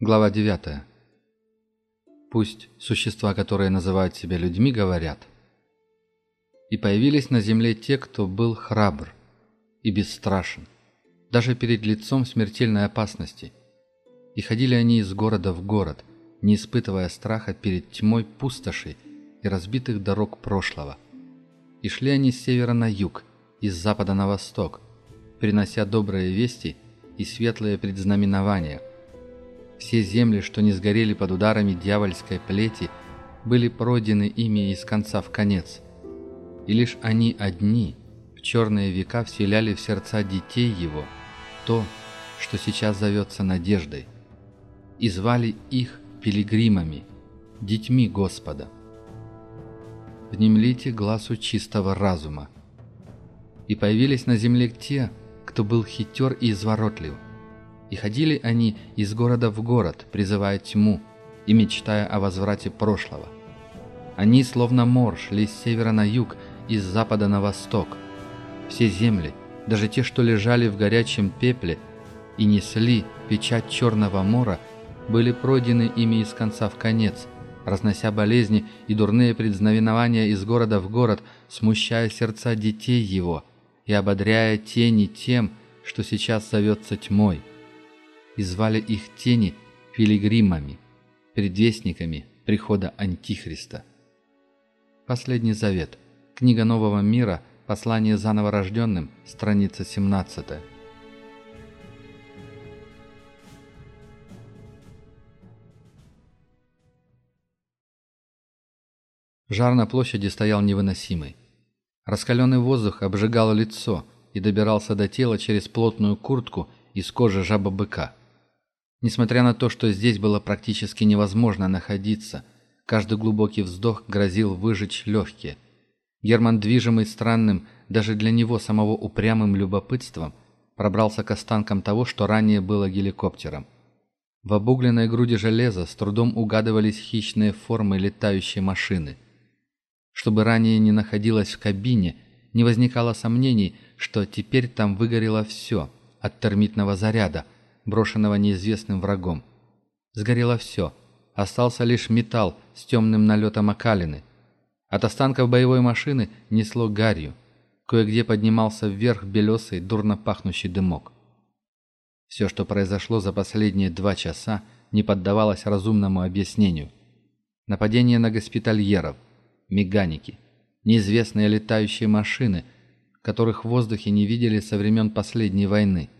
Глава 9. Пусть существа, которые называют себя людьми, говорят. «И появились на земле те, кто был храбр и бесстрашен, даже перед лицом смертельной опасности. И ходили они из города в город, не испытывая страха перед тьмой пустошей и разбитых дорог прошлого. И шли они с севера на юг, из запада на восток, принося добрые вести и светлые предзнаменования – все земли, что не сгорели под ударами дьявольской плети, были пройдены ими из конца в конец. И лишь они одни в черные века вселяли в сердца детей его то, что сейчас зовется надеждой, и звали их пилигримами, детьми Господа. Внемлите глазу чистого разума. И появились на земле те, кто был хитер и изворотлив – и ходили они из города в город, призывая тьму и мечтая о возврате прошлого. Они, словно мор, шли с севера на юг и с запада на восток. Все земли, даже те, что лежали в горячем пепле и несли печать Черного мора, были пройдены ими из конца в конец, разнося болезни и дурные предзнаменования из города в город, смущая сердца детей его и ободряя тени тем, что сейчас зовется тьмой и звали их тени филигримами, предвестниками прихода Антихриста. Последний завет. Книга Нового мира. Послание заново рожденным. Страница 17. Жар на площади стоял невыносимый. Раскаленный воздух обжигал лицо и добирался до тела через плотную куртку из кожи жаба-быка. Несмотря на то, что здесь было практически невозможно находиться, каждый глубокий вздох грозил выжечь легкие. Герман, движимый странным, даже для него самого упрямым любопытством, пробрался к останкам того, что ранее было геликоптером. В обугленной груди железа с трудом угадывались хищные формы летающей машины. Чтобы ранее не находилось в кабине, не возникало сомнений, что теперь там выгорело все от термитного заряда – брошенного неизвестным врагом. Сгорело все. Остался лишь металл с темным налетом окалины. От останков боевой машины несло гарью. Кое-где поднимался вверх белесый, дурно пахнущий дымок. Все, что произошло за последние два часа, не поддавалось разумному объяснению. Нападение на госпитальеров, меганики, неизвестные летающие машины, которых в воздухе не видели со времен последней войны –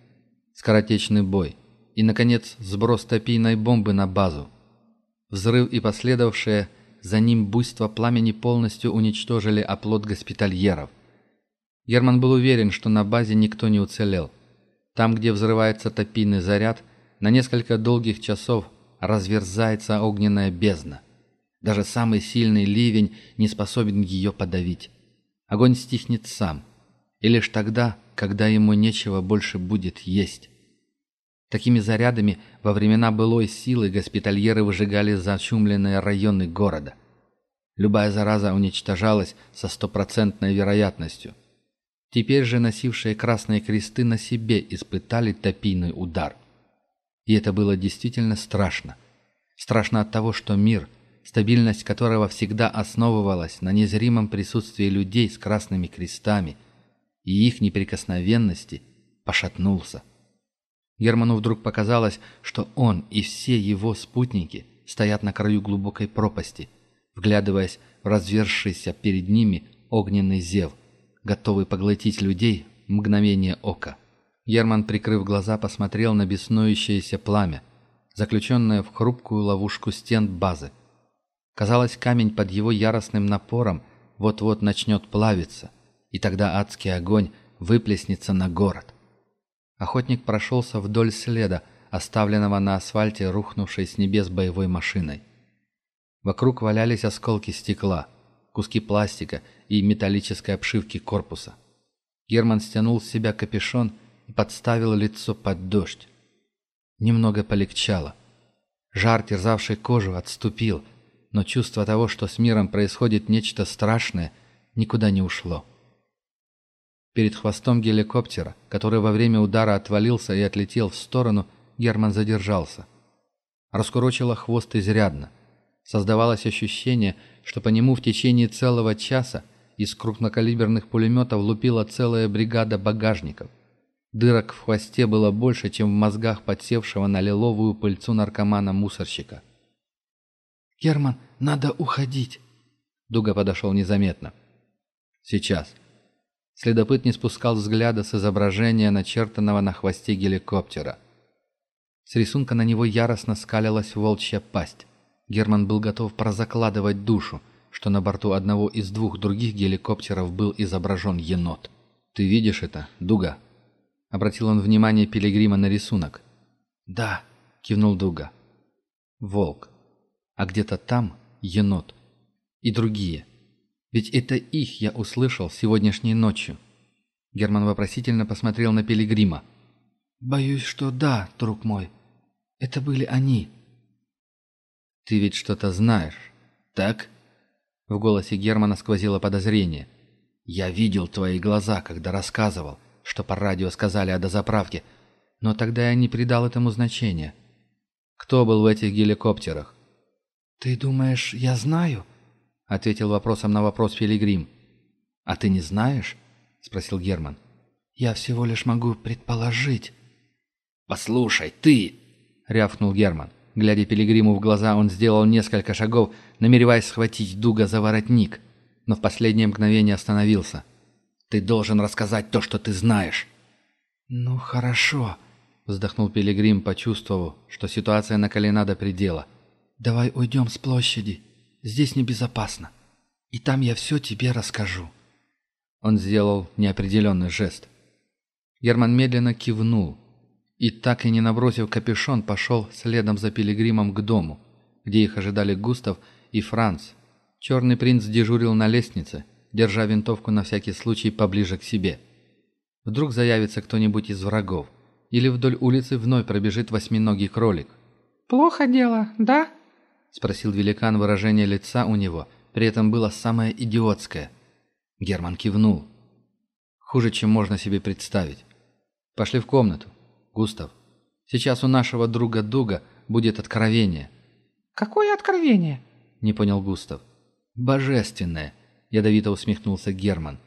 скоротечный бой и, наконец, сброс топийной бомбы на базу. Взрыв и последовавшее за ним буйство пламени полностью уничтожили оплот госпитальеров. Герман был уверен, что на базе никто не уцелел. Там, где взрывается топийный заряд, на несколько долгих часов разверзается огненная бездна. Даже самый сильный ливень не способен ее подавить. Огонь стихнет сам – и лишь тогда, когда ему нечего больше будет есть. Такими зарядами во времена былой силы госпитальеры выжигали зачумленные районы города. Любая зараза уничтожалась со стопроцентной вероятностью. Теперь же носившие красные кресты на себе испытали топийный удар. И это было действительно страшно. Страшно от того, что мир, стабильность которого всегда основывалась на незримом присутствии людей с красными крестами – и их неприкосновенности, пошатнулся. Герману вдруг показалось, что он и все его спутники стоят на краю глубокой пропасти, вглядываясь в развершийся перед ними огненный зев, готовый поглотить людей мгновение ока. Герман, прикрыв глаза, посмотрел на беснующееся пламя, заключенное в хрупкую ловушку стен базы. Казалось, камень под его яростным напором вот-вот начнет плавиться, и тогда адский огонь выплеснется на город. Охотник прошелся вдоль следа, оставленного на асфальте рухнувшей с небес боевой машиной. Вокруг валялись осколки стекла, куски пластика и металлической обшивки корпуса. Герман стянул с себя капюшон и подставил лицо под дождь. Немного полегчало. Жар, терзавший кожу, отступил, но чувство того, что с миром происходит нечто страшное, никуда не ушло перед хвостом геликоптера, который во время удара отвалился и отлетел в сторону, Герман задержался. Раскурочило хвост изрядно. Создавалось ощущение, что по нему в течение целого часа из крупнокалиберных пулеметов лупила целая бригада багажников. Дырок в хвосте было больше, чем в мозгах подсевшего на лиловую пыльцу наркомана-мусорщика. «Герман, надо уходить!» Дуга подошел незаметно. «Сейчас!» Следопыт не спускал взгляда с изображения начертанного на хвосте геликоптера. С рисунка на него яростно скалилась волчья пасть. Герман был готов прозакладывать душу, что на борту одного из двух других геликоптеров был изображен енот. «Ты видишь это, Дуга?» Обратил он внимание Пилигрима на рисунок. «Да», — кивнул Дуга. «Волк. А где-то там енот. И другие. Ведь это их я услышал сегодняшней ночью. Герман вопросительно посмотрел на Пилигрима. «Боюсь, что да, друг мой. Это были они». «Ты ведь что-то знаешь, так?» В голосе Германа сквозило подозрение. «Я видел твои глаза, когда рассказывал, что по радио сказали о дозаправке, но тогда я не придал этому значения. Кто был в этих геликоптерах?» «Ты думаешь, я знаю?» — ответил вопросом на вопрос Пилигрим. «А ты не знаешь?» — спросил Герман. «Я всего лишь могу предположить». «Послушай, ты!» — рявкнул Герман. Глядя Пилигриму в глаза, он сделал несколько шагов, намереваясь схватить Дуга за воротник, но в последнее мгновение остановился. «Ты должен рассказать то, что ты знаешь». «Ну, хорошо», — вздохнул Пилигрим, почувствовав, что ситуация накалена до предела. «Давай уйдем с площади». Здесь небезопасно. И там я все тебе расскажу». Он сделал неопределенный жест. Герман медленно кивнул и, так и не набросив капюшон, пошел следом за пилигримом к дому, где их ожидали Густав и Франц. Черный принц дежурил на лестнице, держа винтовку на всякий случай поближе к себе. Вдруг заявится кто-нибудь из врагов, или вдоль улицы вновь пробежит восьминогий кролик. «Плохо дело, да?» — спросил великан выражение лица у него. При этом было самое идиотское. Герман кивнул. «Хуже, чем можно себе представить. Пошли в комнату. Густав, сейчас у нашего друга Дуга будет откровение». «Какое откровение?» — не понял Густав. «Божественное», — ядовито усмехнулся Герман.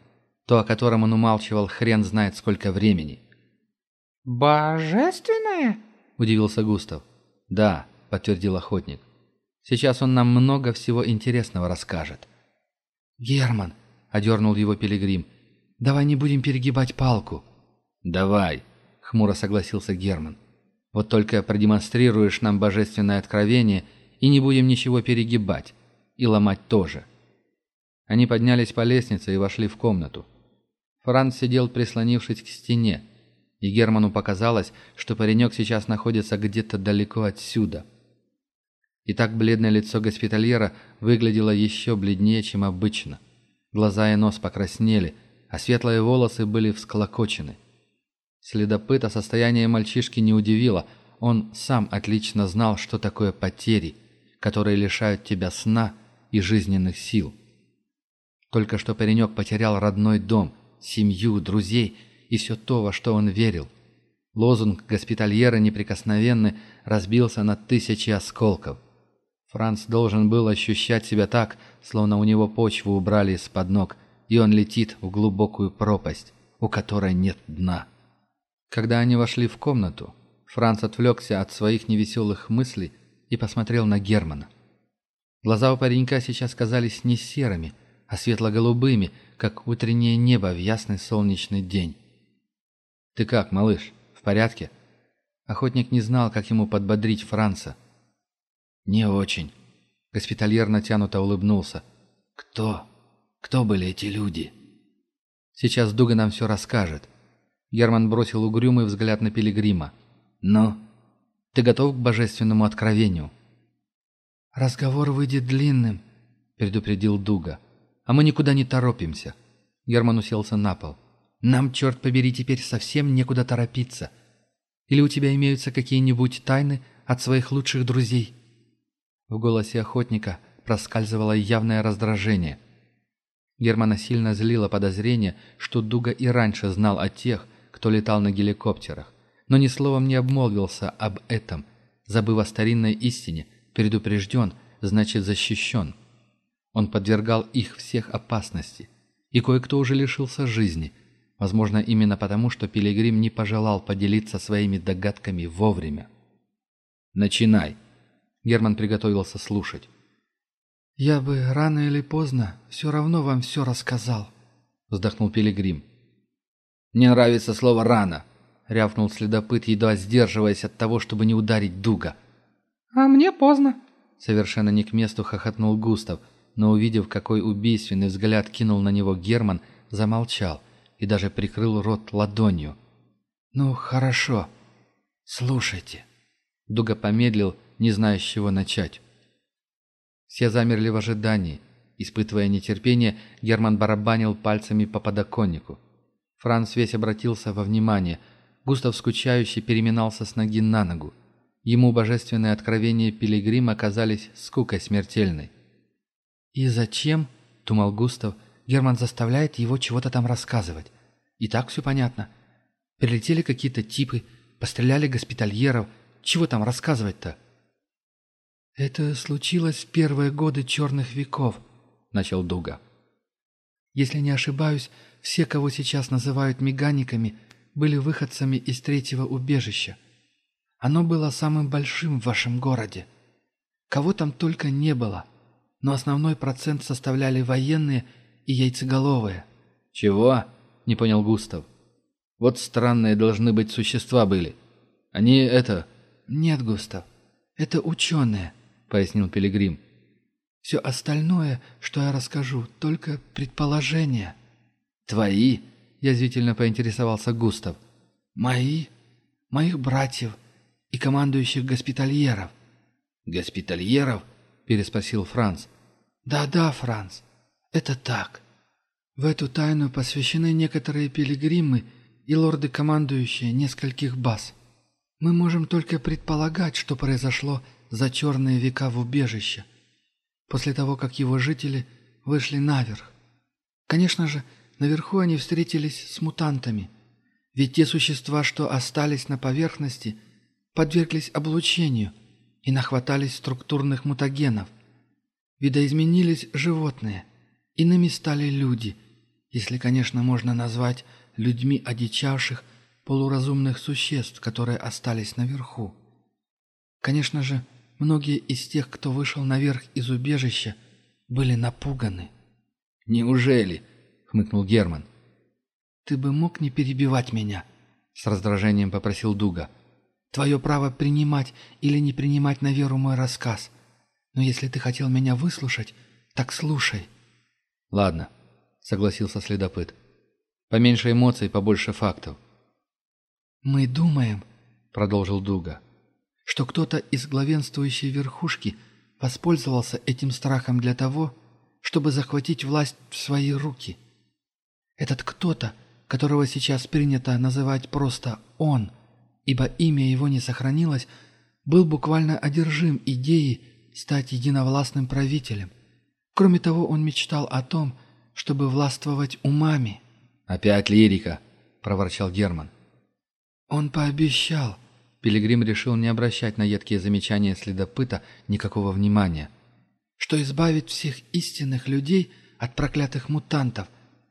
«То, о котором он умалчивал, хрен знает сколько времени». «Божественное?» — удивился Густав. «Да», — подтвердил охотник. Сейчас он нам много всего интересного расскажет». «Герман», — одернул его Пилигрим, — «давай не будем перегибать палку». «Давай», — хмуро согласился Герман. «Вот только продемонстрируешь нам божественное откровение, и не будем ничего перегибать. И ломать тоже». Они поднялись по лестнице и вошли в комнату. Франц сидел, прислонившись к стене, и Герману показалось, что паренек сейчас находится где-то далеко отсюда — и так бледное лицо госпитальера выглядело еще бледнее, чем обычно. Глаза и нос покраснели, а светлые волосы были всколокочены. Следопыта состояние мальчишки не удивило. Он сам отлично знал, что такое потери, которые лишают тебя сна и жизненных сил. Только что паренек потерял родной дом, семью, друзей и все то, во что он верил. Лозунг госпитальера неприкосновенны разбился на тысячи осколков – Франц должен был ощущать себя так, словно у него почву убрали из-под ног, и он летит в глубокую пропасть, у которой нет дна. Когда они вошли в комнату, Франц отвлекся от своих невеселых мыслей и посмотрел на Германа. Глаза у паренька сейчас казались не серыми, а светло-голубыми, как утреннее небо в ясный солнечный день. «Ты как, малыш, в порядке?» Охотник не знал, как ему подбодрить Франца. «Не очень». Госпитальер натянуто улыбнулся. «Кто? Кто были эти люди?» «Сейчас Дуга нам все расскажет». Герман бросил угрюмый взгляд на Пилигрима. «Ну, ты готов к божественному откровению?» «Разговор выйдет длинным», — предупредил Дуга. «А мы никуда не торопимся». Герман уселся на пол. «Нам, черт побери, теперь совсем некуда торопиться. Или у тебя имеются какие-нибудь тайны от своих лучших друзей?» В голосе охотника проскальзывало явное раздражение. Германа сильно злило подозрение, что Дуга и раньше знал о тех, кто летал на геликоптерах, но ни словом не обмолвился об этом, забыв о старинной истине «предупрежден, значит защищен». Он подвергал их всех опасности, и кое-кто уже лишился жизни – Возможно, именно потому, что Пилигрим не пожелал поделиться своими догадками вовремя. «Начинай!» Герман приготовился слушать. «Я бы рано или поздно все равно вам все рассказал», — вздохнул Пилигрим. «Мне нравится слово «рано», — рявкнул следопыт, едва сдерживаясь от того, чтобы не ударить дуга. «А мне поздно», — совершенно не к месту хохотнул Густав, но, увидев, какой убийственный взгляд кинул на него Герман, замолчал и даже прикрыл рот ладонью. «Ну, хорошо. Слушайте». Дуга помедлил не зная, с чего начать. Все замерли в ожидании. Испытывая нетерпение, Герман барабанил пальцами по подоконнику. Франц весь обратился во внимание. Густав скучающе переминался с ноги на ногу. Ему божественные откровения Пилигрима оказались скукой смертельной. «И зачем?» – думал Густав. «Герман заставляет его чего-то там рассказывать. И так все понятно. Прилетели какие-то типы, постреляли госпитальеров. Чего там рассказывать-то?» «Это случилось в первые годы черных веков», — начал Дуга. «Если не ошибаюсь, все, кого сейчас называют меганиками, были выходцами из третьего убежища. Оно было самым большим в вашем городе. Кого там только не было, но основной процент составляли военные и яйцеголовые». «Чего?» — не понял Густав. «Вот странные должны быть существа были. Они это...» «Нет, Густав, это ученые», пояснил Пилигрим. «Все остальное, что я расскажу, только предположения». «Твои?» — язвительно поинтересовался Густав. «Мои? Моих братьев и командующих госпитальеров». «Госпитальеров?» — переспросил Франц. «Да-да, Франц, это так. В эту тайну посвящены некоторые пилигримы и лорды-командующие нескольких баз. Мы можем только предполагать, что произошло за черные века в убежище, после того, как его жители вышли наверх. Конечно же, наверху они встретились с мутантами, ведь те существа, что остались на поверхности, подверглись облучению и нахватались структурных мутагенов. Видоизменились животные, иными стали люди, если, конечно, можно назвать людьми одичавших полуразумных существ, которые остались наверху. Конечно же, Многие из тех, кто вышел наверх из убежища, были напуганы. «Неужели?» — хмыкнул Герман. «Ты бы мог не перебивать меня?» — с раздражением попросил Дуга. «Твое право принимать или не принимать на веру мой рассказ. Но если ты хотел меня выслушать, так слушай». «Ладно», — согласился следопыт. «Поменьше эмоций, побольше фактов». «Мы думаем», — продолжил Дуга, — что кто-то из главенствующей верхушки воспользовался этим страхом для того, чтобы захватить власть в свои руки. Этот кто-то, которого сейчас принято называть просто «он», ибо имя его не сохранилось, был буквально одержим идеей стать единовластным правителем. Кроме того, он мечтал о том, чтобы властвовать умами. «Опять лирика!» – проворчал Герман. «Он пообещал, Пилигрим решил не обращать на едкие замечания следопыта никакого внимания. «Что избавит всех истинных людей от проклятых мутантов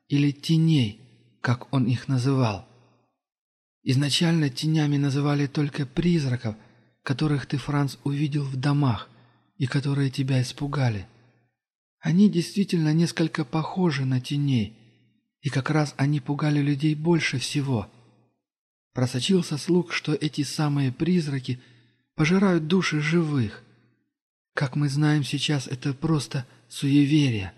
или теней, как он их называл? Изначально тенями называли только призраков, которых ты, Франц, увидел в домах и которые тебя испугали. Они действительно несколько похожи на теней, и как раз они пугали людей больше всего» просочился слух, что эти самые призраки пожирают души живых. Как мы знаем сейчас, это просто суеверие.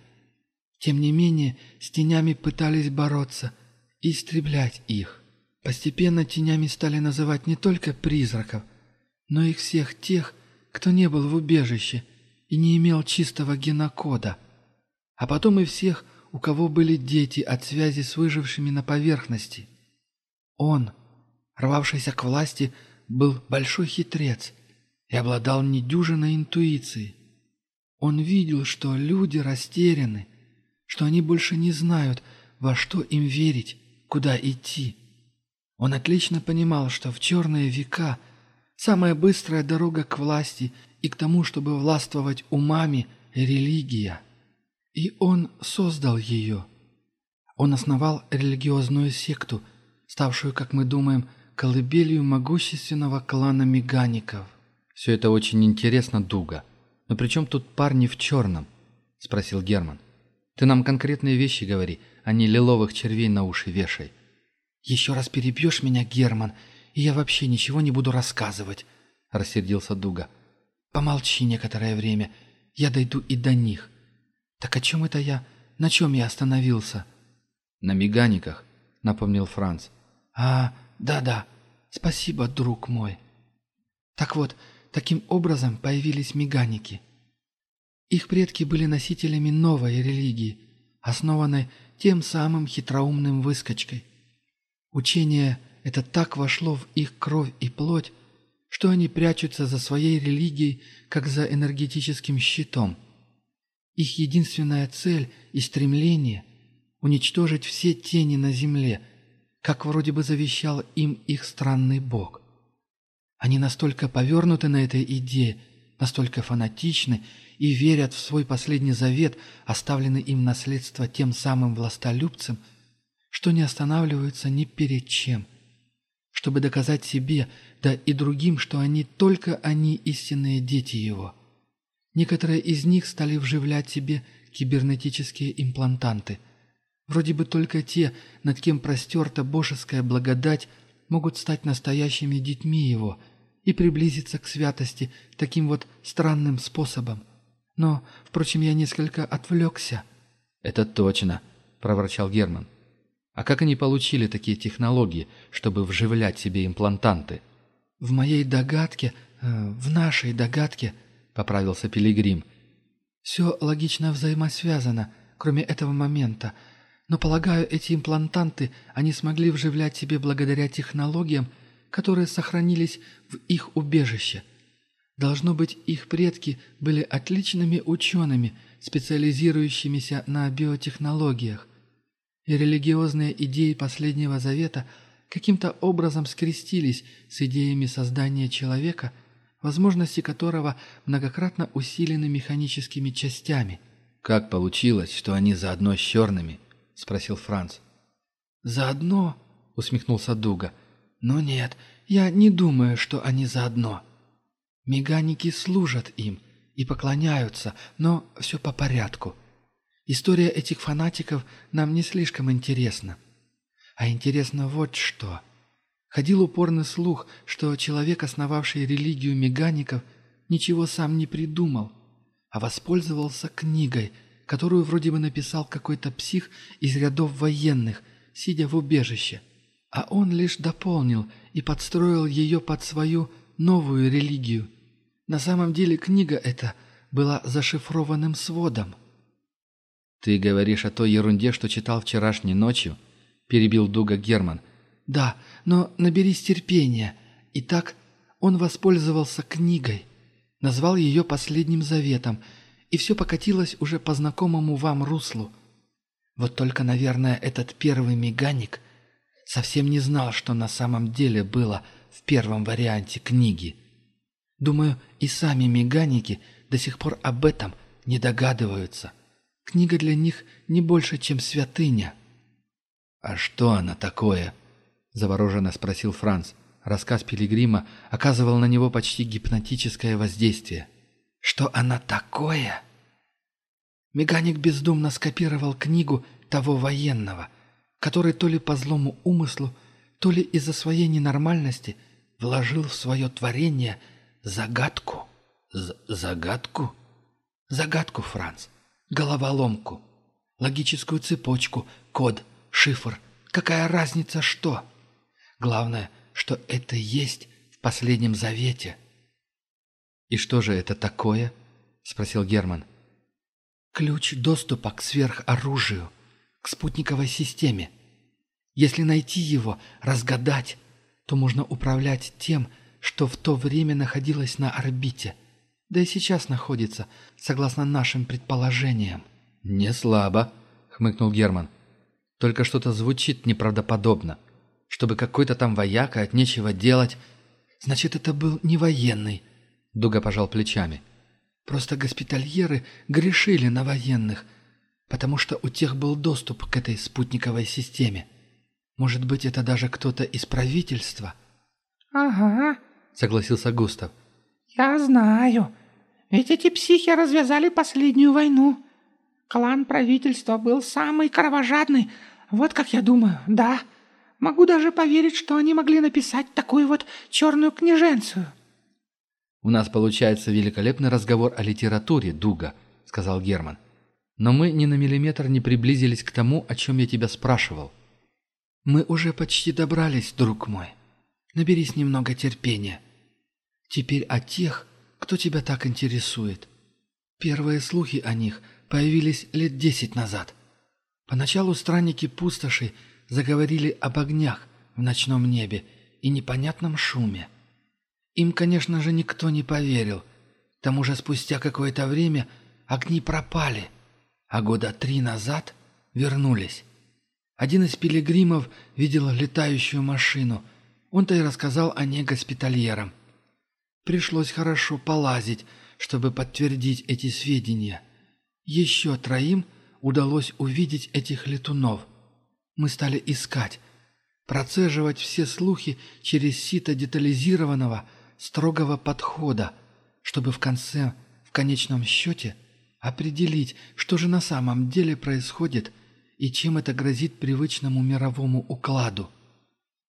Тем не менее, с тенями пытались бороться и истреблять их. Постепенно тенями стали называть не только призраков, но и всех тех, кто не был в убежище и не имел чистого генокода. А потом и всех, у кого были дети от связи с выжившими на поверхности. Он – рвавшийся к власти, был большой хитрец и обладал недюжиной интуицией. Он видел, что люди растеряны, что они больше не знают, во что им верить, куда идти. Он отлично понимал, что в черные века самая быстрая дорога к власти и к тому, чтобы властвовать умами – религия. И он создал ее. Он основал религиозную секту, ставшую, как мы думаем, – колыбелью могущественного клана Мегаников. Все это очень интересно, Дуга. Но при чем тут парни в черном? Спросил Герман. Ты нам конкретные вещи говори, а не лиловых червей на уши вешай. Еще раз перебьешь меня, Герман, и я вообще ничего не буду рассказывать, рассердился Дуга. Помолчи некоторое время, я дойду и до них. Так о чем это я? На чем я остановился? На меганиках, напомнил Франц. А, да-да, спасибо, друг мой. Так вот, таким образом появились меганики. Их предки были носителями новой религии, основанной тем самым хитроумным выскочкой. Учение это так вошло в их кровь и плоть, что они прячутся за своей религией, как за энергетическим щитом. Их единственная цель и стремление – уничтожить все тени на земле – как вроде бы завещал им их странный бог. Они настолько повернуты на этой идее, настолько фанатичны и верят в свой последний завет, оставленный им наследство тем самым властолюбцем, что не останавливаются ни перед чем, чтобы доказать себе, да и другим, что они только они истинные дети его. Некоторые из них стали вживлять себе кибернетические имплантанты – Вроде бы только те, над кем простерта божеская благодать, могут стать настоящими детьми его и приблизиться к святости таким вот странным способом. Но, впрочем, я несколько отвлекся». «Это точно», — проворчал Герман. «А как они получили такие технологии, чтобы вживлять себе имплантанты?» «В моей догадке, э, в нашей догадке», — поправился Пилигрим, — «все логично взаимосвязано, кроме этого момента — но полагаю, эти имплантанты они смогли вживлять себе благодаря технологиям, которые сохранились в их убежище. Должно быть, их предки были отличными учеными, специализирующимися на биотехнологиях. И религиозные идеи Последнего Завета каким-то образом скрестились с идеями создания человека, возможности которого многократно усилены механическими частями. Как получилось, что они заодно с черными — спросил Франц. «Заодно?» — усмехнулся Дуга. «Но нет, я не думаю, что они заодно. Меганики служат им и поклоняются, но все по порядку. История этих фанатиков нам не слишком интересна. А интересно вот что. Ходил упорный слух, что человек, основавший религию мегаников, ничего сам не придумал, а воспользовался книгой — которую вроде бы написал какой-то псих из рядов военных, сидя в убежище. А он лишь дополнил и подстроил ее под свою новую религию. На самом деле книга эта была зашифрованным сводом. «Ты говоришь о той ерунде, что читал вчерашней ночью?» – перебил Дуга Герман. «Да, но наберись терпения. Итак, он воспользовался книгой, назвал ее последним заветом – и все покатилось уже по знакомому вам руслу. Вот только, наверное, этот первый меганик совсем не знал, что на самом деле было в первом варианте книги. Думаю, и сами меганики до сих пор об этом не догадываются. Книга для них не больше, чем святыня. «А что она такое?» – завороженно спросил Франц. Рассказ Пилигрима оказывал на него почти гипнотическое воздействие что она такое? Меганик бездумно скопировал книгу того военного, который то ли по злому умыслу, то ли из-за своей ненормальности вложил в свое творение загадку. З загадку? Загадку, Франц. Головоломку. Логическую цепочку, код, шифр. Какая разница что? Главное, что это есть в последнем завете – «И что же это такое?» — спросил Герман. «Ключ доступа к сверхоружию, к спутниковой системе. Если найти его, разгадать, то можно управлять тем, что в то время находилось на орбите, да и сейчас находится, согласно нашим предположениям». «Не слабо», — хмыкнул Герман. «Только что-то звучит неправдоподобно. Чтобы какой-то там вояка от нечего делать...» «Значит, это был не военный», Дуга пожал плечами. «Просто госпитальеры грешили на военных, потому что у тех был доступ к этой спутниковой системе. Может быть, это даже кто-то из правительства?» «Ага», — согласился Густав. «Я знаю. Ведь эти психи развязали последнюю войну. Клан правительства был самый кровожадный, вот как я думаю, да. Могу даже поверить, что они могли написать такую вот черную книженцию. «У нас получается великолепный разговор о литературе, Дуга», — сказал Герман. «Но мы ни на миллиметр не приблизились к тому, о чем я тебя спрашивал». «Мы уже почти добрались, друг мой. Наберись немного терпения. Теперь о тех, кто тебя так интересует. Первые слухи о них появились лет десять назад. Поначалу странники пустоши заговорили об огнях в ночном небе и непонятном шуме». Им, конечно же, никто не поверил. К тому же спустя какое-то время огни пропали, а года три назад вернулись. Один из пилигримов видел летающую машину. Он-то и рассказал о ней госпитальерам. Пришлось хорошо полазить, чтобы подтвердить эти сведения. Еще троим удалось увидеть этих летунов. Мы стали искать, процеживать все слухи через сито детализированного – строгого подхода, чтобы в конце, в конечном счете, определить, что же на самом деле происходит и чем это грозит привычному мировому укладу.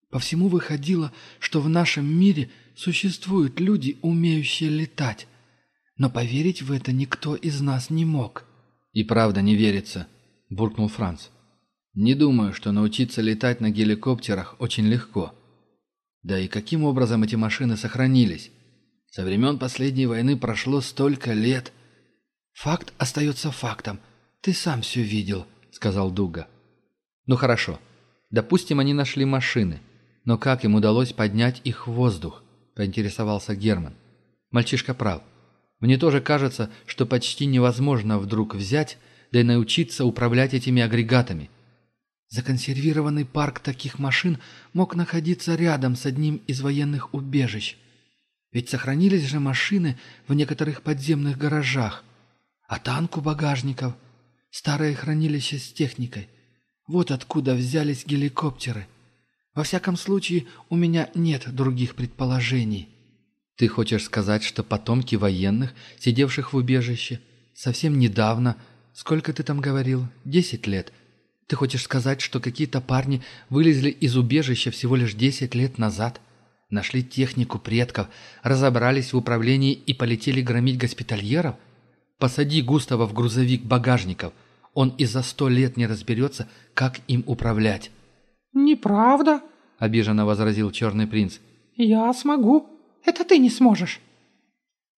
По всему выходило, что в нашем мире существуют люди, умеющие летать. Но поверить в это никто из нас не мог. «И правда не верится», — буркнул Франц. «Не думаю, что научиться летать на геликоптерах очень легко. Да и каким образом эти машины сохранились? Со времен последней войны прошло столько лет. «Факт остается фактом. Ты сам все видел», — сказал Дуга. «Ну хорошо. Допустим, они нашли машины. Но как им удалось поднять их в воздух?» — поинтересовался Герман. «Мальчишка прав. Мне тоже кажется, что почти невозможно вдруг взять, да и научиться управлять этими агрегатами». Законсервированный парк таких машин мог находиться рядом с одним из военных убежищ. Ведь сохранились же машины в некоторых подземных гаражах. А танк у багажников, старое хранилище с техникой. Вот откуда взялись геликоптеры. Во всяком случае, у меня нет других предположений. Ты хочешь сказать, что потомки военных, сидевших в убежище, совсем недавно, сколько ты там говорил, десять лет – Ты хочешь сказать, что какие-то парни вылезли из убежища всего лишь десять лет назад, нашли технику предков, разобрались в управлении и полетели громить госпитальеров? Посади Густава в грузовик багажников. Он и за сто лет не разберется, как им управлять. «Неправда», — обиженно возразил Черный Принц. «Я смогу. Это ты не сможешь».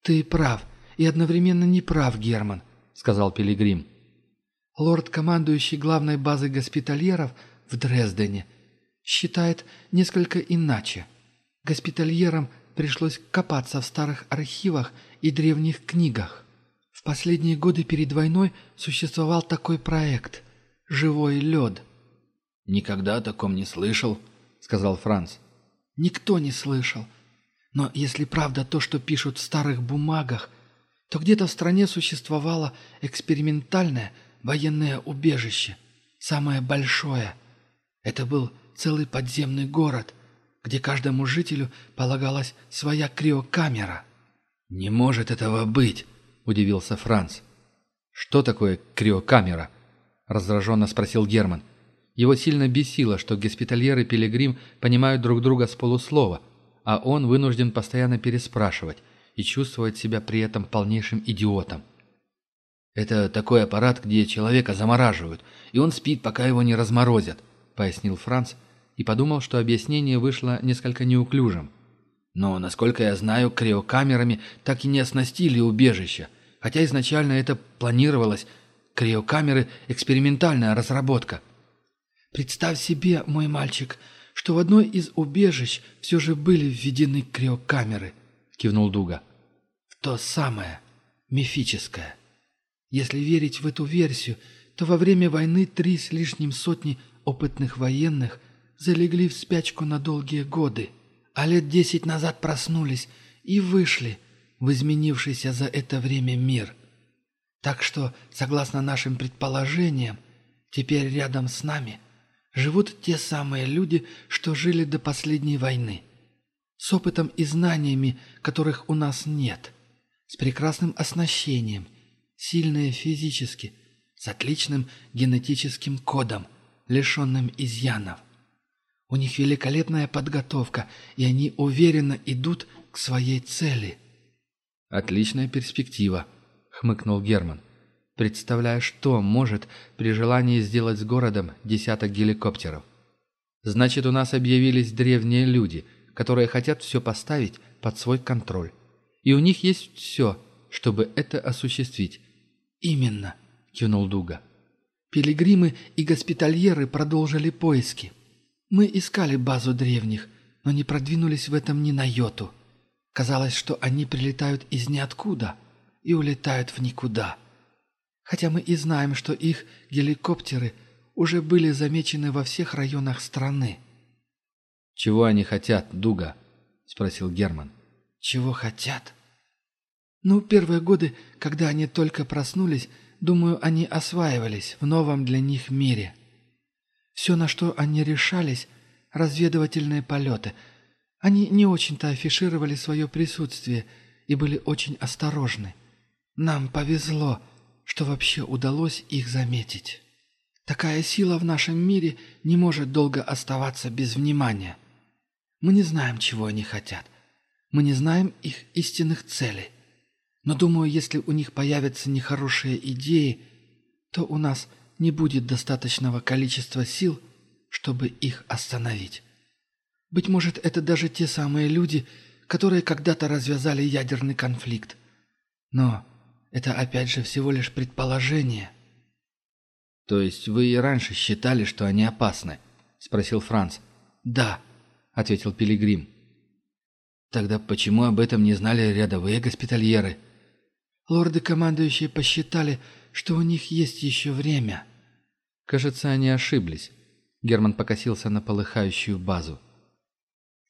«Ты прав и одновременно не прав, Герман», — сказал Пилигрим. Лорд-командующий главной базы госпитальеров в Дрездене считает несколько иначе. Госпитальерам пришлось копаться в старых архивах и древних книгах. В последние годы перед войной существовал такой проект «Живой лед». «Никогда о таком не слышал», — сказал Франц. «Никто не слышал. Но если правда то, что пишут в старых бумагах, то где-то в стране существовала экспериментальная, военное убежище, самое большое. Это был целый подземный город, где каждому жителю полагалась своя криокамера. «Не может этого быть!» – удивился Франц. «Что такое криокамера?» – раздраженно спросил Герман. Его сильно бесило, что госпитальер и пилигрим понимают друг друга с полуслова, а он вынужден постоянно переспрашивать и чувствовать себя при этом полнейшим идиотом. Это такой аппарат, где человека замораживают, и он спит, пока его не разморозят», — пояснил Франц и подумал, что объяснение вышло несколько неуклюжим. «Но, насколько я знаю, криокамерами так и не оснастили убежища, хотя изначально это планировалось. Криокамеры — экспериментальная разработка». «Представь себе, мой мальчик, что в одной из убежищ все же были введены криокамеры», — кивнул Дуга. «В то самое, мифическое». Если верить в эту версию, то во время войны три с лишним сотни опытных военных залегли в спячку на долгие годы, а лет десять назад проснулись и вышли в изменившийся за это время мир. Так что, согласно нашим предположениям, теперь рядом с нами живут те самые люди, что жили до последней войны, с опытом и знаниями, которых у нас нет, с прекрасным оснащением – сильные физически, с отличным генетическим кодом, лишенным изъянов. У них великолепная подготовка, и они уверенно идут к своей цели. «Отличная перспектива», — хмыкнул Герман, представляя, что может при желании сделать с городом десяток геликоптеров. «Значит, у нас объявились древние люди, которые хотят все поставить под свой контроль. И у них есть все, чтобы это осуществить. «Именно», — кивнул Дуга. «Пилигримы и госпитальеры продолжили поиски. Мы искали базу древних, но не продвинулись в этом ни на йоту. Казалось, что они прилетают из ниоткуда и улетают в никуда. Хотя мы и знаем, что их геликоптеры уже были замечены во всех районах страны». «Чего они хотят, Дуга?» — спросил Герман. «Чего хотят?» «Ну, первые годы, когда они только проснулись, думаю, они осваивались в новом для них мире». Все, на что они решались, разведывательные полеты. Они не очень-то афишировали свое присутствие и были очень осторожны. Нам повезло, что вообще удалось их заметить. Такая сила в нашем мире не может долго оставаться без внимания. Мы не знаем, чего они хотят. Мы не знаем их истинных целей. Но, думаю, если у них появятся нехорошие идеи, то у нас не будет достаточного количества сил, чтобы их остановить. Быть может, это даже те самые люди, которые когда-то развязали ядерный конфликт. Но это опять же всего лишь предположение. «То есть вы и раньше считали, что они опасны?» – спросил Франц. «Да», – ответил Пилигрим. «Тогда почему об этом не знали рядовые госпитальеры?» Лорды, командующие, посчитали, что у них есть еще время». «Кажется, они ошиблись». Герман покосился на полыхающую базу.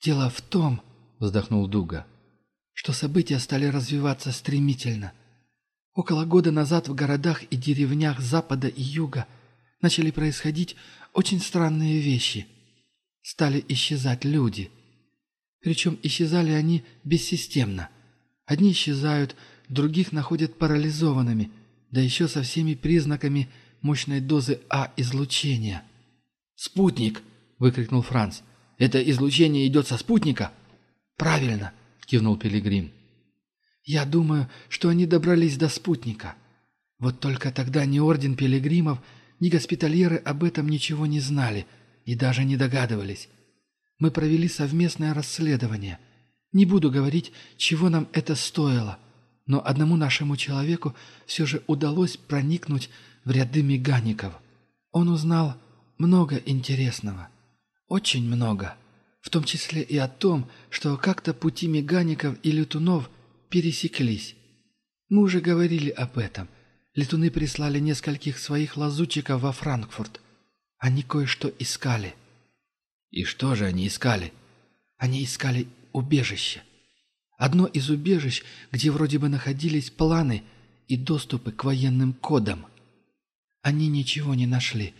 «Дело в том», — вздохнул Дуга, — «что события стали развиваться стремительно. Около года назад в городах и деревнях Запада и Юга начали происходить очень странные вещи. Стали исчезать люди. Причем исчезали они бессистемно. Одни исчезают, других находят парализованными, да еще со всеми признаками мощной дозы А-излучения. «Спутник!» – выкрикнул Франц. «Это излучение идет со спутника?» «Правильно!» – кивнул Пилигрим. «Я думаю, что они добрались до спутника. Вот только тогда ни Орден Пилигримов, ни госпитальеры об этом ничего не знали и даже не догадывались. Мы провели совместное расследование. Не буду говорить, чего нам это стоило. но одному нашему человеку все же удалось проникнуть в ряды мегаников. Он узнал много интересного. Очень много. В том числе и о том, что как-то пути мегаников и летунов пересеклись. Мы уже говорили об этом. Летуны прислали нескольких своих лазутчиков во Франкфурт. Они кое-что искали. И что же они искали? Они искали убежище. Одно из убежищ, где вроде бы находились планы и доступы к военным кодам. Они ничего не нашли.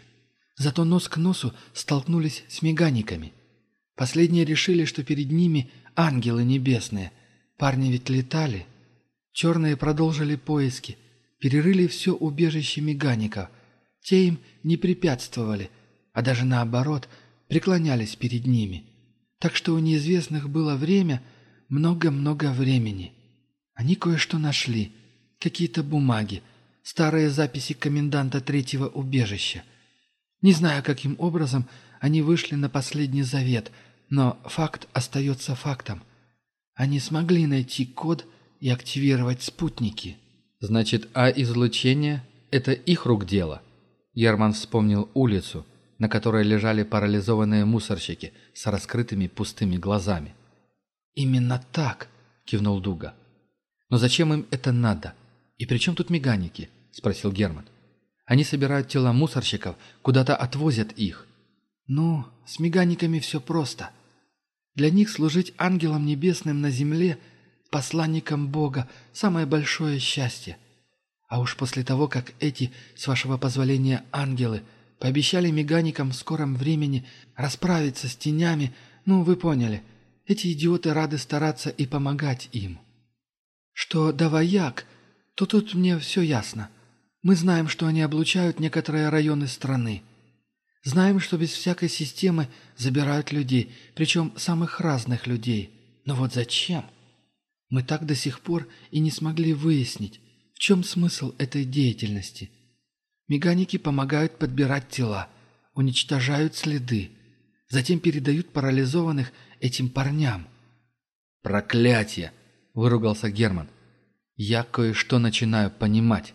Зато нос к носу столкнулись с меганиками. Последние решили, что перед ними ангелы небесные. Парни ведь летали. Черные продолжили поиски. Перерыли все убежище мегаников. Те им не препятствовали, а даже наоборот, преклонялись перед ними. Так что у неизвестных было время – много-много времени. Они кое-что нашли. Какие-то бумаги. Старые записи коменданта третьего убежища. Не знаю, каким образом они вышли на последний завет, но факт остается фактом. Они смогли найти код и активировать спутники. Значит, а излучение – это их рук дело? Ярман вспомнил улицу, на которой лежали парализованные мусорщики с раскрытыми пустыми глазами. «Именно так!» – кивнул Дуга. «Но зачем им это надо? И при чем тут меганики?» – спросил Герман. «Они собирают тела мусорщиков, куда-то отвозят их». «Ну, с меганиками все просто. Для них служить ангелам небесным на земле, посланникам Бога – самое большое счастье. А уж после того, как эти, с вашего позволения, ангелы пообещали меганикам в скором времени расправиться с тенями, ну, вы поняли – эти идиоты рады стараться и помогать им. Что до вояк, то тут мне все ясно. Мы знаем, что они облучают некоторые районы страны. Знаем, что без всякой системы забирают людей, причем самых разных людей. Но вот зачем? Мы так до сих пор и не смогли выяснить, в чем смысл этой деятельности. Меганики помогают подбирать тела, уничтожают следы, затем передают парализованных этим парням. «Проклятие!» – выругался Герман. «Я кое-что начинаю понимать.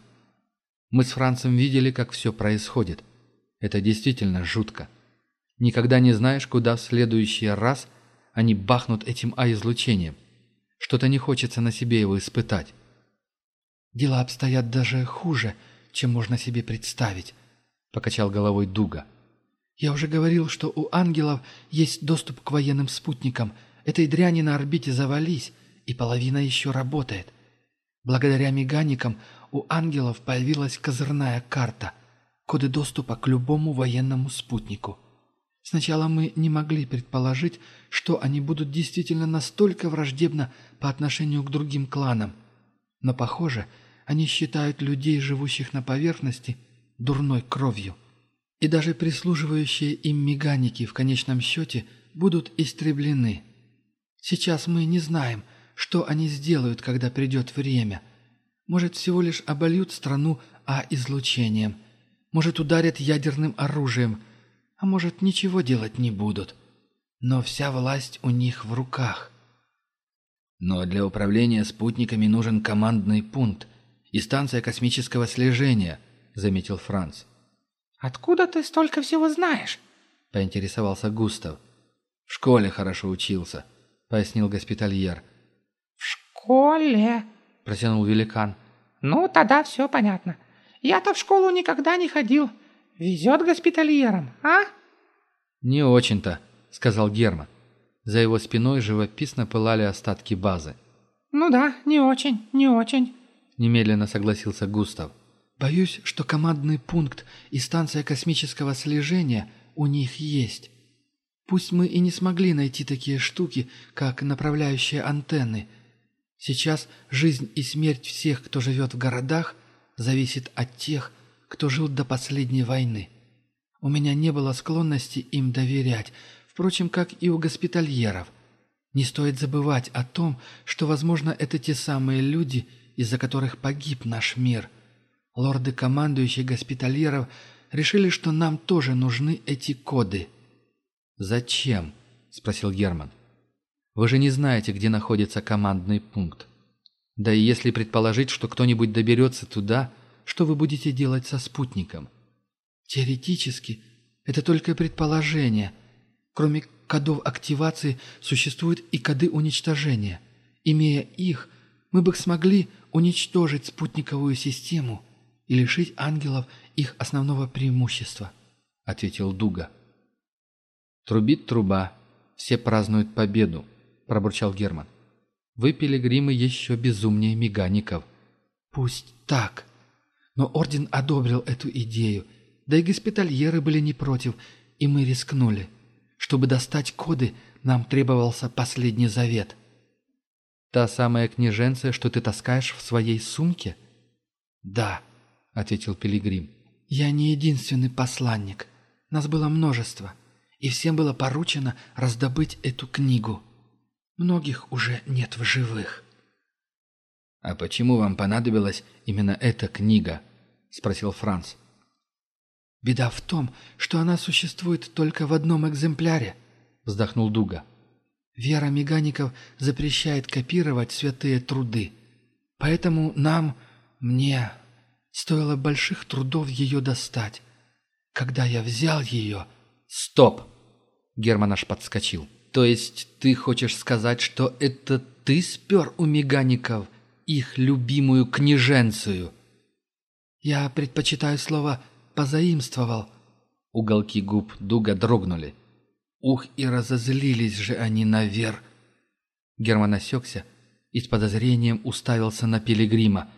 Мы с Францем видели, как все происходит. Это действительно жутко. Никогда не знаешь, куда в следующий раз они бахнут этим А-излучением. Что-то не хочется на себе его испытать». «Дела обстоят даже хуже, чем можно себе представить», – покачал головой Дуга. Я уже говорил, что у ангелов есть доступ к военным спутникам. Этой дряни на орбите завались, и половина еще работает. Благодаря меганикам у ангелов появилась козырная карта, коды доступа к любому военному спутнику. Сначала мы не могли предположить, что они будут действительно настолько враждебно по отношению к другим кланам. Но, похоже, они считают людей, живущих на поверхности, дурной кровью и даже прислуживающие им меганики в конечном счете будут истреблены. Сейчас мы не знаем, что они сделают, когда придет время. Может, всего лишь обольют страну А излучением. Может, ударят ядерным оружием. А может, ничего делать не будут. Но вся власть у них в руках. Но для управления спутниками нужен командный пункт и станция космического слежения, заметил Франц. «Откуда ты столько всего знаешь?» – поинтересовался Густав. «В школе хорошо учился», – пояснил госпитальер. «В школе?» – протянул великан. «Ну, тогда все понятно. Я-то в школу никогда не ходил. Везет госпитальерам, а?» «Не очень-то», – сказал Герман. За его спиной живописно пылали остатки базы. «Ну да, не очень, не очень», – немедленно согласился Густав. Боюсь, что командный пункт и станция космического слежения у них есть. Пусть мы и не смогли найти такие штуки, как направляющие антенны. Сейчас жизнь и смерть всех, кто живет в городах, зависит от тех, кто жил до последней войны. У меня не было склонности им доверять, впрочем, как и у госпитальеров. Не стоит забывать о том, что, возможно, это те самые люди, из-за которых погиб наш мир – Лорды-командующие госпитальеров решили, что нам тоже нужны эти коды. «Зачем?» – спросил Герман. «Вы же не знаете, где находится командный пункт. Да и если предположить, что кто-нибудь доберется туда, что вы будете делать со спутником?» «Теоретически, это только предположение», Кроме кодов активации существуют и коды уничтожения. Имея их, мы бы смогли уничтожить спутниковую систему и лишить ангелов их основного преимущества», — ответил Дуга. «Трубит труба. Все празднуют победу», — пробурчал Герман. Выпили гримы еще безумнее мегаников». «Пусть так. Но Орден одобрил эту идею, да и госпитальеры были не против, и мы рискнули. Чтобы достать коды, нам требовался последний завет». «Та самая княженция, что ты таскаешь в своей сумке?» «Да», ответил Пилигрим. «Я не единственный посланник. Нас было множество, и всем было поручено раздобыть эту книгу. Многих уже нет в живых». «А почему вам понадобилась именно эта книга?» — спросил Франц. «Беда в том, что она существует только в одном экземпляре», — вздохнул Дуга. «Вера Мегаников запрещает копировать святые труды. Поэтому нам, мне, стоило больших трудов ее достать. Когда я взял ее... Стоп! Герман аж подскочил. То есть ты хочешь сказать, что это ты спер у мегаников их любимую княженцию? Я предпочитаю слово «позаимствовал». Уголки губ Дуга дрогнули. Ух, и разозлились же они навер. Герман осекся и с подозрением уставился на Пилигрима.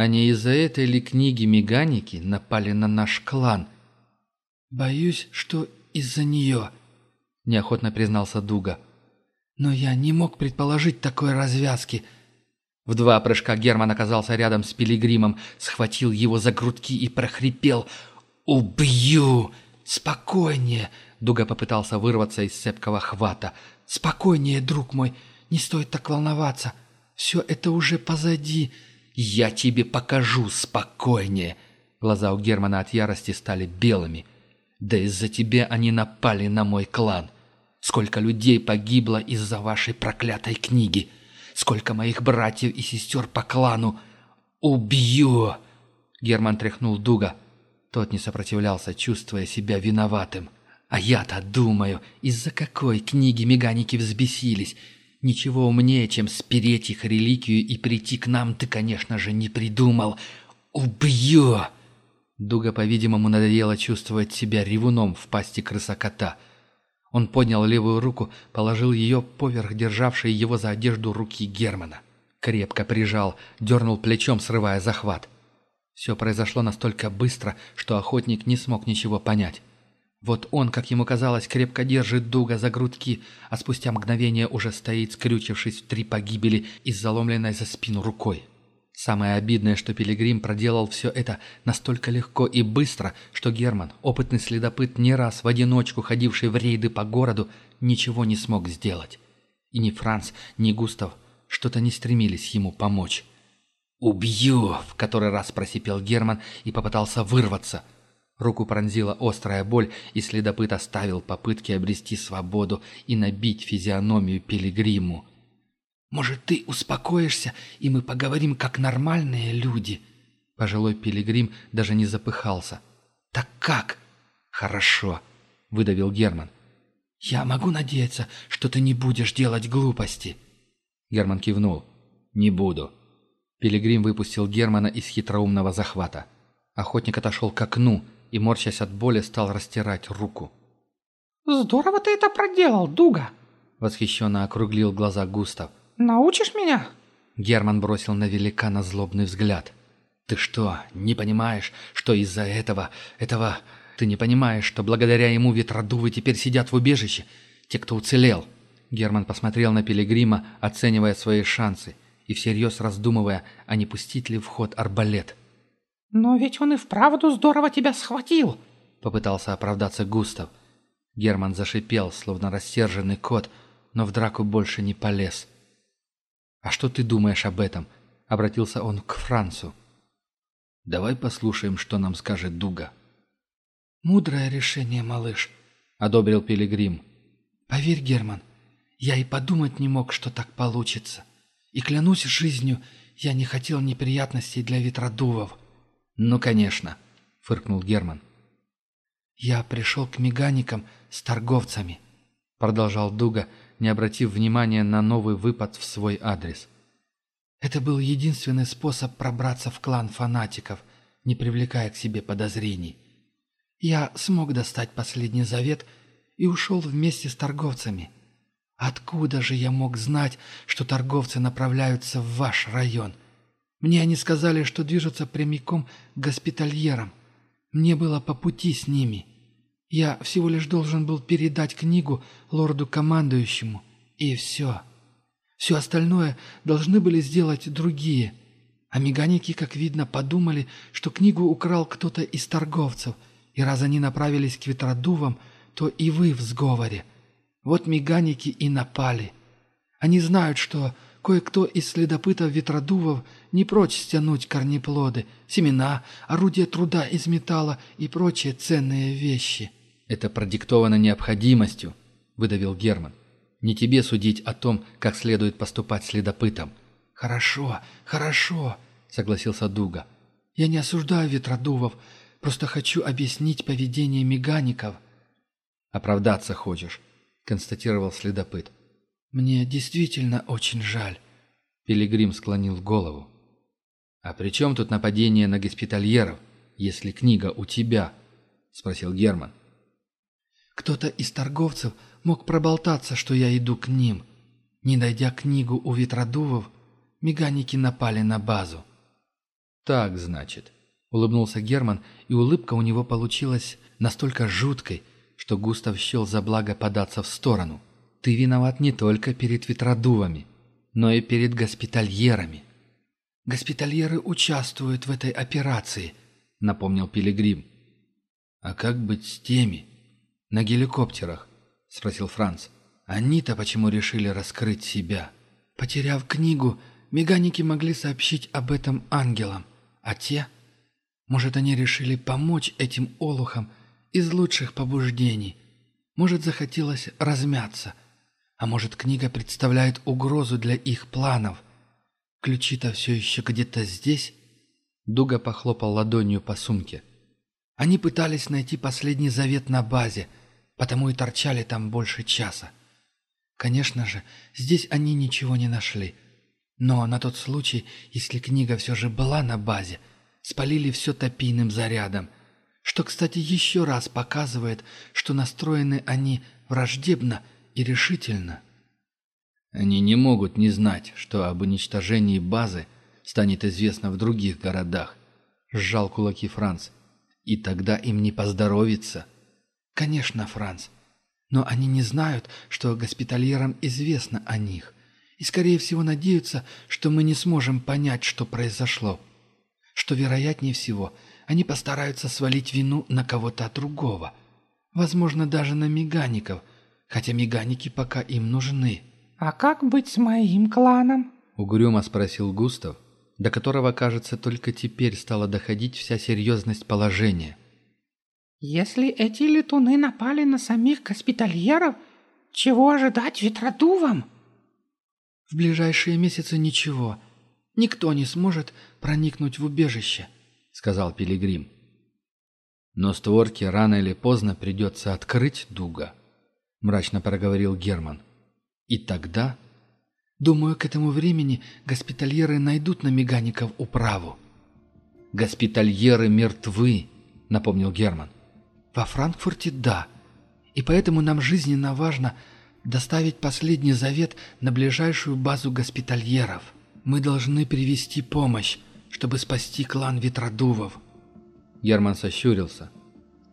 Они а из-за этой ли книги Меганики напали на наш клан? Боюсь, что из-за нее, неохотно признался Дуга. Но я не мог предположить такой развязки. В два прыжка Герман оказался рядом с Пилигримом, схватил его за грудки и прохрипел «Убью!» «Спокойнее!» — Дуга попытался вырваться из цепкого хвата. «Спокойнее, друг мой! Не стоит так волноваться! Все это уже позади!» Я тебе покажу спокойнее!» Глаза у Германа от ярости стали белыми. «Да из-за тебя они напали на мой клан. Сколько людей погибло из-за вашей проклятой книги! Сколько моих братьев и сестер по клану! Убью!» Герман тряхнул Дуга. Тот не сопротивлялся, чувствуя себя виноватым. «А я-то думаю, из-за какой книги меганики взбесились? Ничего умнее, чем спереть их реликвию и прийти к нам, ты, конечно же, не придумал. Убью!» Дуга, по-видимому, надоело чувствовать себя ревуном в пасти крыса Он поднял левую руку, положил ее поверх державшей его за одежду руки Германа. Крепко прижал, дернул плечом, срывая захват. Все произошло настолько быстро, что охотник не смог ничего понять. Вот он, как ему казалось, крепко держит Дуга за грудки, а спустя мгновение уже стоит, скрючившись в три погибели и с заломленной за спину рукой. Самое обидное, что Пилигрим проделал все это настолько легко и быстро, что Герман, опытный следопыт, не раз в одиночку ходивший в рейды по городу, ничего не смог сделать. И ни Франц, ни Густав что-то не стремились ему помочь. «Убью!» — в который раз просипел Герман и попытался вырваться — Руку пронзила острая боль, и следопыт оставил попытки обрести свободу и набить физиономию пилигриму. «Может, ты успокоишься, и мы поговорим, как нормальные люди?» Пожилой пилигрим даже не запыхался. «Так как?» «Хорошо», — выдавил Герман. «Я могу надеяться, что ты не будешь делать глупости?» Герман кивнул. «Не буду». Пилигрим выпустил Германа из хитроумного захвата. Охотник отошел к окну, — и, морщась от боли, стал растирать руку. «Здорово ты это проделал, Дуга!» — восхищенно округлил глаза Густав. «Научишь меня?» Герман бросил на великана злобный взгляд. «Ты что, не понимаешь, что из-за этого, этого... Ты не понимаешь, что благодаря ему ветродувы теперь сидят в убежище? Те, кто уцелел!» Герман посмотрел на Пилигрима, оценивая свои шансы и всерьез раздумывая, а не пустить ли в ход арбалет. Но ведь он и вправду здорово тебя схватил!» Попытался оправдаться Густав. Герман зашипел, словно рассерженный кот, но в драку больше не полез. «А что ты думаешь об этом?» — обратился он к Францу. «Давай послушаем, что нам скажет Дуга». «Мудрое решение, малыш», — одобрил Пилигрим. «Поверь, Герман, я и подумать не мог, что так получится. И клянусь жизнью, я не хотел неприятностей для ветродувов. «Ну, конечно», — фыркнул Герман. «Я пришел к меганикам с торговцами», — продолжал Дуга, не обратив внимания на новый выпад в свой адрес. «Это был единственный способ пробраться в клан фанатиков, не привлекая к себе подозрений. Я смог достать последний завет и ушел вместе с торговцами. Откуда же я мог знать, что торговцы направляются в ваш район?» Мне они сказали, что движутся прямиком к госпитальерам. Мне было по пути с ними. Я всего лишь должен был передать книгу лорду-командующему. И все. Все остальное должны были сделать другие. А меганики, как видно, подумали, что книгу украл кто-то из торговцев, и раз они направились к ветродувам, то и вы в сговоре. Вот меганики и напали. Они знают, что кое-кто из следопытов-ветродувов – не прочь стянуть корнеплоды, семена, орудия труда из металла и прочие ценные вещи». «Это продиктовано необходимостью», — выдавил Герман. «Не тебе судить о том, как следует поступать следопытом». «Хорошо, хорошо», — согласился Дуга. «Я не осуждаю ветродувов, просто хочу объяснить поведение мегаников». «Оправдаться хочешь», — констатировал следопыт. «Мне действительно очень жаль». Пилигрим склонил голову. «А при чем тут нападение на госпитальеров, если книга у тебя?» — спросил Герман. «Кто-то из торговцев мог проболтаться, что я иду к ним. Не дойдя книгу у ветродувов, меганики напали на базу». «Так, значит», — улыбнулся Герман, и улыбка у него получилась настолько жуткой, что Густав счел за благо податься в сторону. «Ты виноват не только перед ветродувами, но и перед госпитальерами» госпитальеры участвуют в этой операции», — напомнил Пилигрим. «А как быть с теми? На геликоптерах?» — спросил Франц. «Они-то почему решили раскрыть себя?» «Потеряв книгу, меганики могли сообщить об этом ангелам. А те? Может, они решили помочь этим олухам из лучших побуждений? Может, захотелось размяться? А может, книга представляет угрозу для их планов?» «Ключи-то все еще где-то здесь?» Дуга похлопал ладонью по сумке. «Они пытались найти последний завет на базе, потому и торчали там больше часа. Конечно же, здесь они ничего не нашли. Но на тот случай, если книга все же была на базе, спалили все топийным зарядом. Что, кстати, еще раз показывает, что настроены они враждебно и решительно». Они не могут не знать, что об уничтожении базы станет известно в других городах. Сжал кулаки Франц. И тогда им не поздоровится. Конечно, Франц. Но они не знают, что госпитальерам известно о них. И, скорее всего, надеются, что мы не сможем понять, что произошло. Что, вероятнее всего, они постараются свалить вину на кого-то другого. Возможно, даже на мегаников, хотя меганики пока им нужны. «А как быть с моим кланом?» — угрюмо спросил Густав, до которого, кажется, только теперь стала доходить вся серьезность положения. «Если эти летуны напали на самих госпитальеров, чего ожидать ветродувам?» «В ближайшие месяцы ничего. Никто не сможет проникнуть в убежище», — сказал Пилигрим. «Но створки рано или поздно придется открыть дуга», — мрачно проговорил Герман. И тогда... Думаю, к этому времени госпитальеры найдут на Мегаников управу. «Госпитальеры мертвы», — напомнил Герман. «Во Франкфурте — да. И поэтому нам жизненно важно доставить последний завет на ближайшую базу госпитальеров. Мы должны привести помощь, чтобы спасти клан Ветродувов». Герман сощурился.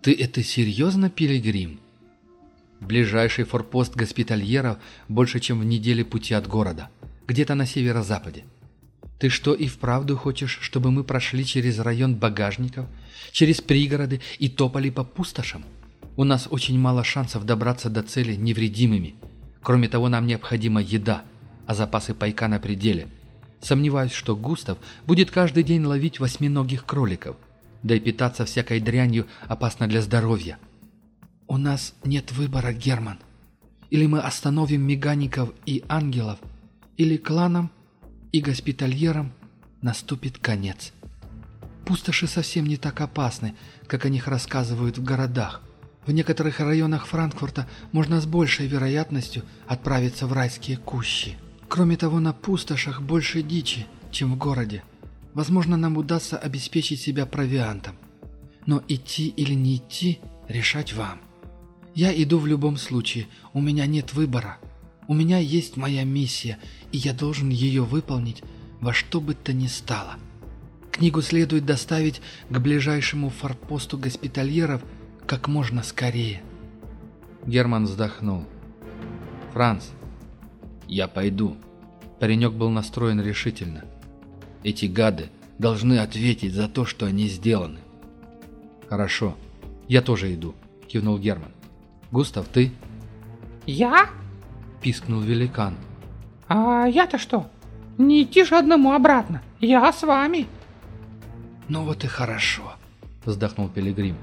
«Ты это серьезно, Пилигрим?» Ближайший форпост госпитальеров больше, чем в неделе пути от города. Где-то на северо-западе. Ты что и вправду хочешь, чтобы мы прошли через район багажников, через пригороды и топали по пустошам? У нас очень мало шансов добраться до цели невредимыми. Кроме того, нам необходима еда, а запасы пайка на пределе. Сомневаюсь, что Густав будет каждый день ловить восьминогих кроликов. Да и питаться всякой дрянью опасно для здоровья. У нас нет выбора, Герман. Или мы остановим мегаников и ангелов, или кланам и госпитальерам наступит конец. Пустоши совсем не так опасны, как о них рассказывают в городах. В некоторых районах Франкфурта можно с большей вероятностью отправиться в райские кущи. Кроме того, на пустошах больше дичи, чем в городе. Возможно, нам удастся обеспечить себя провиантом. Но идти или не идти – решать вам. Я иду в любом случае, у меня нет выбора. У меня есть моя миссия, и я должен ее выполнить во что бы то ни стало. Книгу следует доставить к ближайшему форпосту госпитальеров как можно скорее. Герман вздохнул. «Франц, я пойду». Паренек был настроен решительно. «Эти гады должны ответить за то, что они сделаны». «Хорошо, я тоже иду», — кивнул Герман. Густав, ты? Я? Пискнул великан. А я-то что? Не идти же одному обратно. Я с вами. Ну вот и хорошо, вздохнул Пилигрим.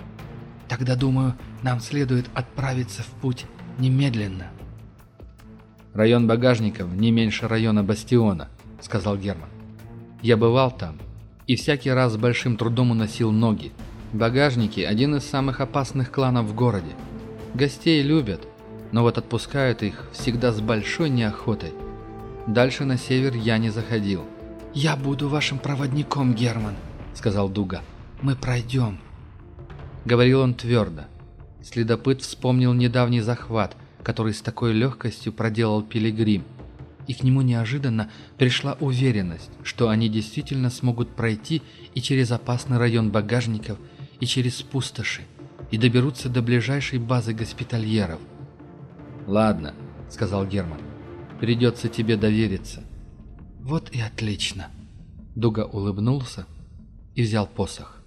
Тогда, думаю, нам следует отправиться в путь немедленно. Район багажников не меньше района Бастиона, сказал Герман. Я бывал там и всякий раз с большим трудом уносил ноги. Багажники – один из самых опасных кланов в городе. Гостей любят, но вот отпускают их всегда с большой неохотой. Дальше на север я не заходил. «Я буду вашим проводником, Герман», — сказал Дуга. «Мы пройдем». Говорил он твердо. Следопыт вспомнил недавний захват, который с такой легкостью проделал Пилигрим. И к нему неожиданно пришла уверенность, что они действительно смогут пройти и через опасный район багажников, и через пустоши, и доберутся до ближайшей базы госпитальеров. «Ладно», — сказал Герман, — «придется тебе довериться». «Вот и отлично», — Дуга улыбнулся и взял посох.